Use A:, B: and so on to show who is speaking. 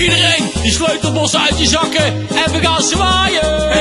A: Iedereen die sleutelbossen uit je zakken en we gaan zwaaien.